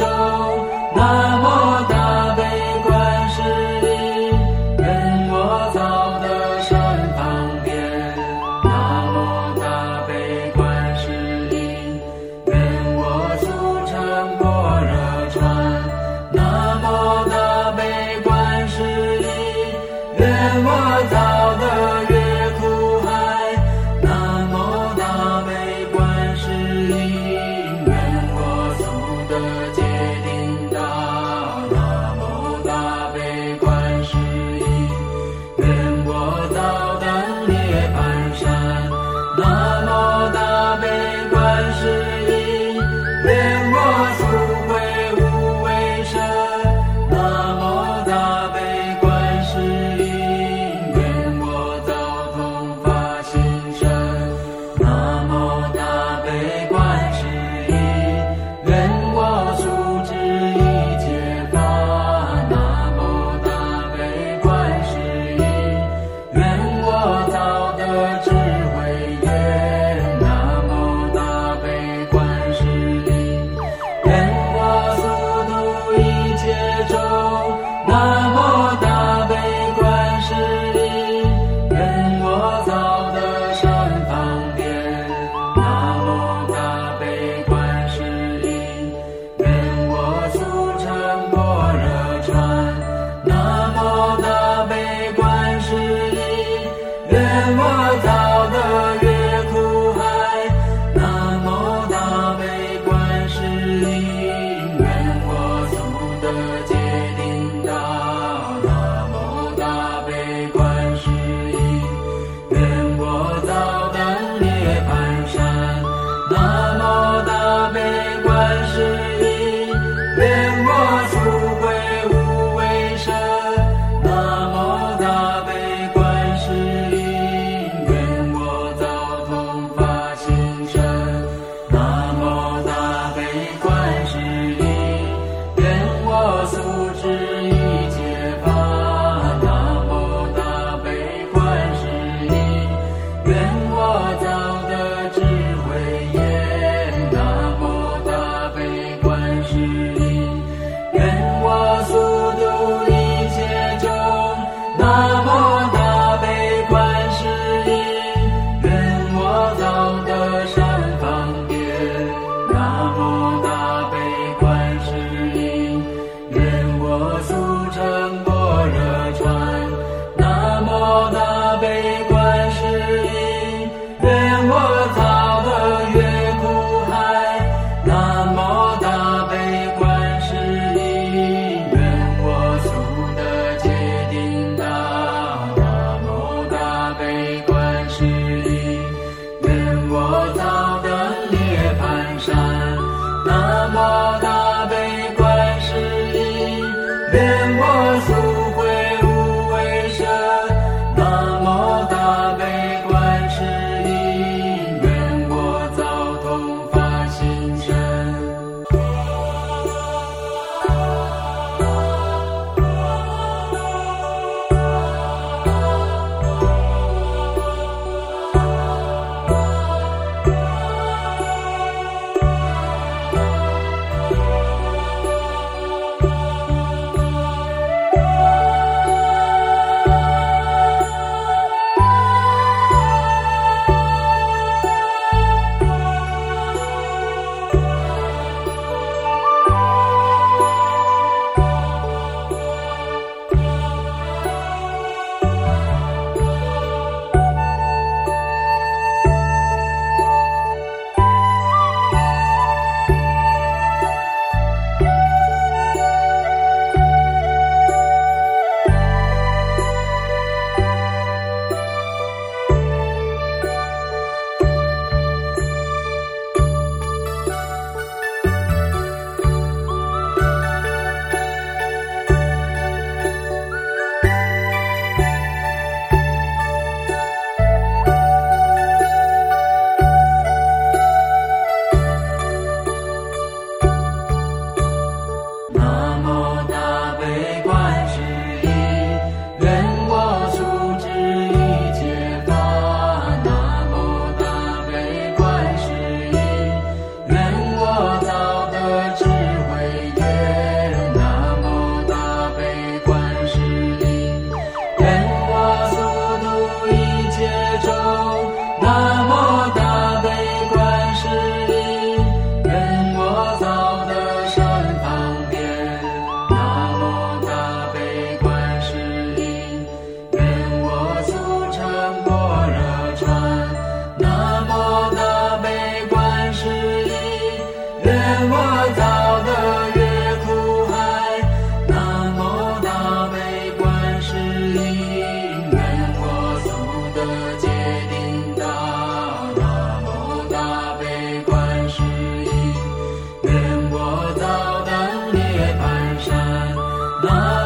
切 Oh.